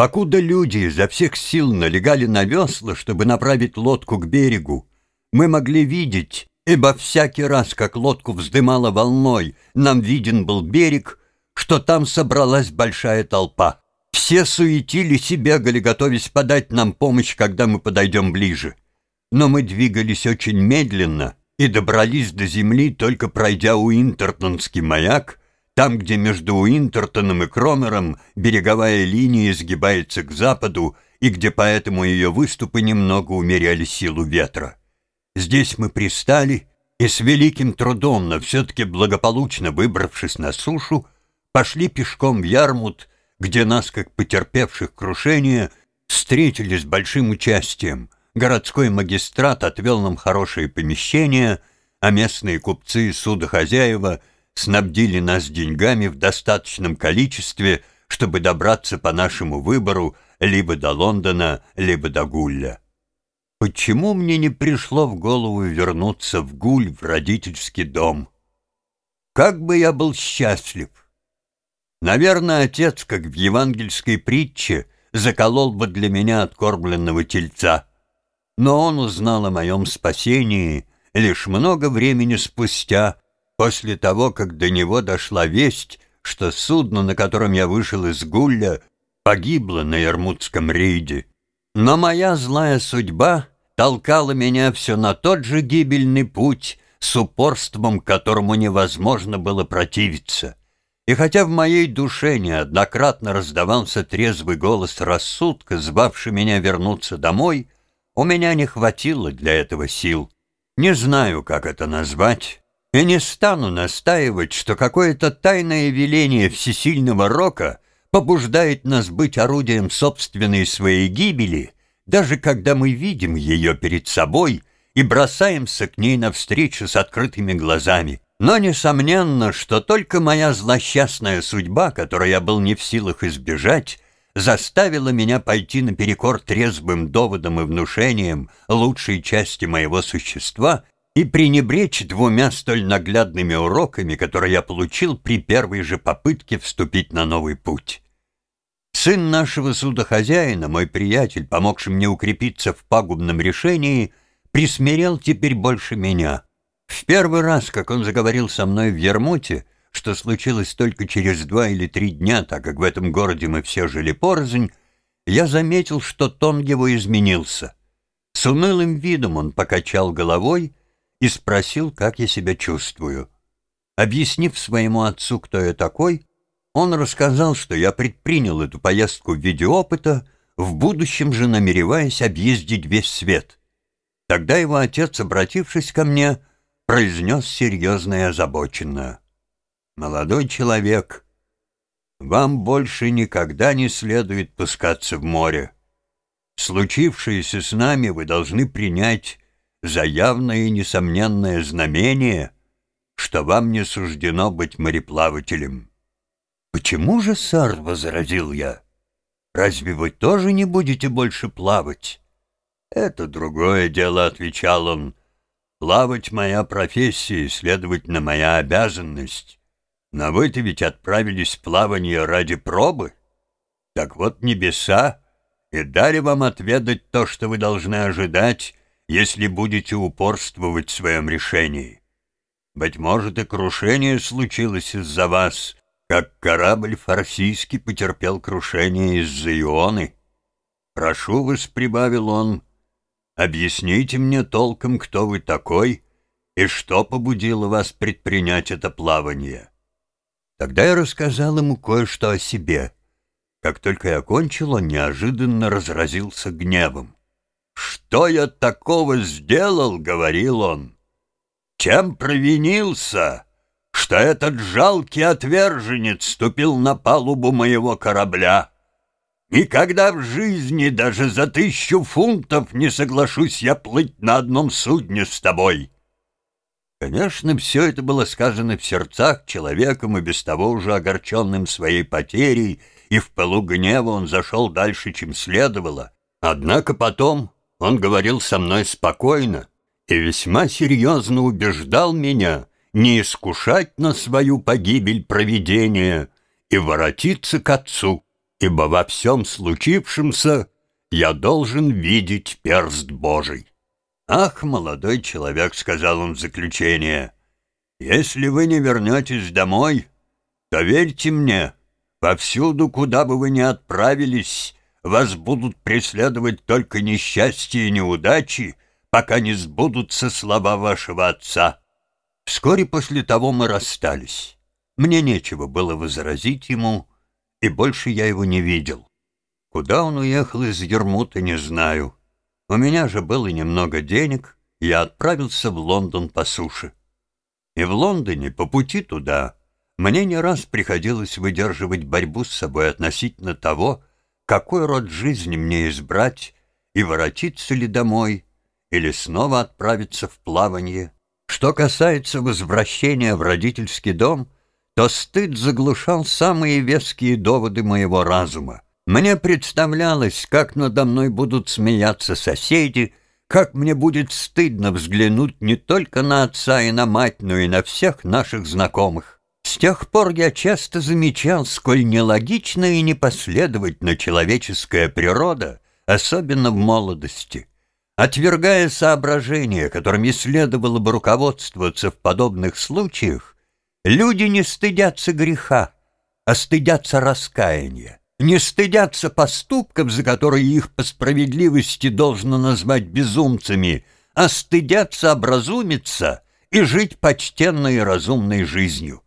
Покуда люди изо всех сил налегали на весла, чтобы направить лодку к берегу, мы могли видеть, ибо всякий раз, как лодку вздымала волной, нам виден был берег, что там собралась большая толпа. Все суетились и бегали, готовясь подать нам помощь, когда мы подойдем ближе. Но мы двигались очень медленно и добрались до земли, только пройдя Уинтертонский маяк, там, где между Уинтертоном и Кромером береговая линия изгибается к западу и где поэтому ее выступы немного умеряли силу ветра. Здесь мы пристали и с великим трудом, но все-таки благополучно выбравшись на сушу, пошли пешком в Ярмут, где нас, как потерпевших крушение, встретили с большим участием. Городской магистрат отвел нам хорошие помещения, а местные купцы и судохозяева снабдили нас деньгами в достаточном количестве, чтобы добраться по нашему выбору либо до Лондона, либо до Гулля. Почему мне не пришло в голову вернуться в Гуль, в родительский дом? Как бы я был счастлив! Наверное, отец, как в евангельской притче, заколол бы для меня откормленного тельца. Но он узнал о моем спасении лишь много времени спустя, после того, как до него дошла весть, что судно, на котором я вышел из Гулля, погибло на Ярмутском рейде. Но моя злая судьба толкала меня все на тот же гибельный путь, с упорством, которому невозможно было противиться. И хотя в моей душе неоднократно раздавался трезвый голос рассудка, звавший меня вернуться домой, у меня не хватило для этого сил. Не знаю, как это назвать, и не стану настаивать, что какое-то тайное веление всесильного рока побуждает нас быть орудием собственной своей гибели — даже когда мы видим ее перед собой и бросаемся к ней навстречу с открытыми глазами. Но несомненно, что только моя злосчастная судьба, которую я был не в силах избежать, заставила меня пойти наперекор трезвым доводам и внушениям лучшей части моего существа и пренебречь двумя столь наглядными уроками, которые я получил при первой же попытке вступить на новый путь. Сын нашего судохозяина, мой приятель, помогший мне укрепиться в пагубном решении, присмирел теперь больше меня. В первый раз, как он заговорил со мной в Ермуте, что случилось только через два или три дня, так как в этом городе мы все жили порознь, я заметил, что тон его изменился. С унылым видом он покачал головой и спросил, как я себя чувствую. Объяснив своему отцу, кто я такой, он рассказал, что я предпринял эту поездку в виде опыта, в будущем же намереваясь объездить весь свет. Тогда его отец, обратившись ко мне, произнес серьезно и озабоченно. «Молодой человек, вам больше никогда не следует пускаться в море. Случившееся с нами вы должны принять за явное и несомненное знамение, что вам не суждено быть мореплавателем». «Почему же, сэр?» — возразил я. «Разве вы тоже не будете больше плавать?» «Это другое дело», — отвечал он. «Плавать — моя профессия, следовательно, моя обязанность. Но вы-то ведь отправились в плавание ради пробы. Так вот небеса и дали вам отведать то, что вы должны ожидать, если будете упорствовать в своем решении. Быть может, и крушение случилось из-за вас» как корабль фарсийский потерпел крушение из-за Ионы. «Прошу вас», — прибавил он, — «объясните мне толком, кто вы такой и что побудило вас предпринять это плавание». Тогда я рассказал ему кое-что о себе. Как только я кончил, он неожиданно разразился гневом. «Что я такого сделал?» — говорил он. «Чем провинился?» что этот жалкий отверженец ступил на палубу моего корабля. Никогда в жизни даже за тысячу фунтов не соглашусь я плыть на одном судне с тобой. Конечно, все это было сказано в сердцах человеком и без того уже огорченным своей потерей, и в пылу гнева он зашел дальше, чем следовало. Однако потом он говорил со мной спокойно и весьма серьезно убеждал меня, не искушать на свою погибель провидения и воротиться к отцу. ибо во всем случившемся я должен видеть перст Божий. «Ах, молодой человек», — сказал он в заключение, — «если вы не вернетесь домой, то верьте мне, повсюду, куда бы вы ни отправились, вас будут преследовать только несчастья и неудачи, пока не сбудутся слова вашего отца». Вскоре после того мы расстались. Мне нечего было возразить ему, и больше я его не видел. Куда он уехал из Ермута, не знаю. У меня же было немного денег, я отправился в Лондон по суше. И в Лондоне, по пути туда, мне не раз приходилось выдерживать борьбу с собой относительно того, какой род жизни мне избрать и воротиться ли домой, или снова отправиться в плавание. Что касается возвращения в родительский дом, то стыд заглушал самые веские доводы моего разума. Мне представлялось, как надо мной будут смеяться соседи, как мне будет стыдно взглянуть не только на отца и на мать, но и на всех наших знакомых. С тех пор я часто замечал, сколь нелогична и непоследовательна человеческая природа, особенно в молодости. Отвергая соображения, которыми следовало бы руководствоваться в подобных случаях, люди не стыдятся греха, а стыдятся раскаяния не стыдятся поступков, за которые их по справедливости должно назвать безумцами, а стыдятся образумиться и жить почтенной и разумной жизнью.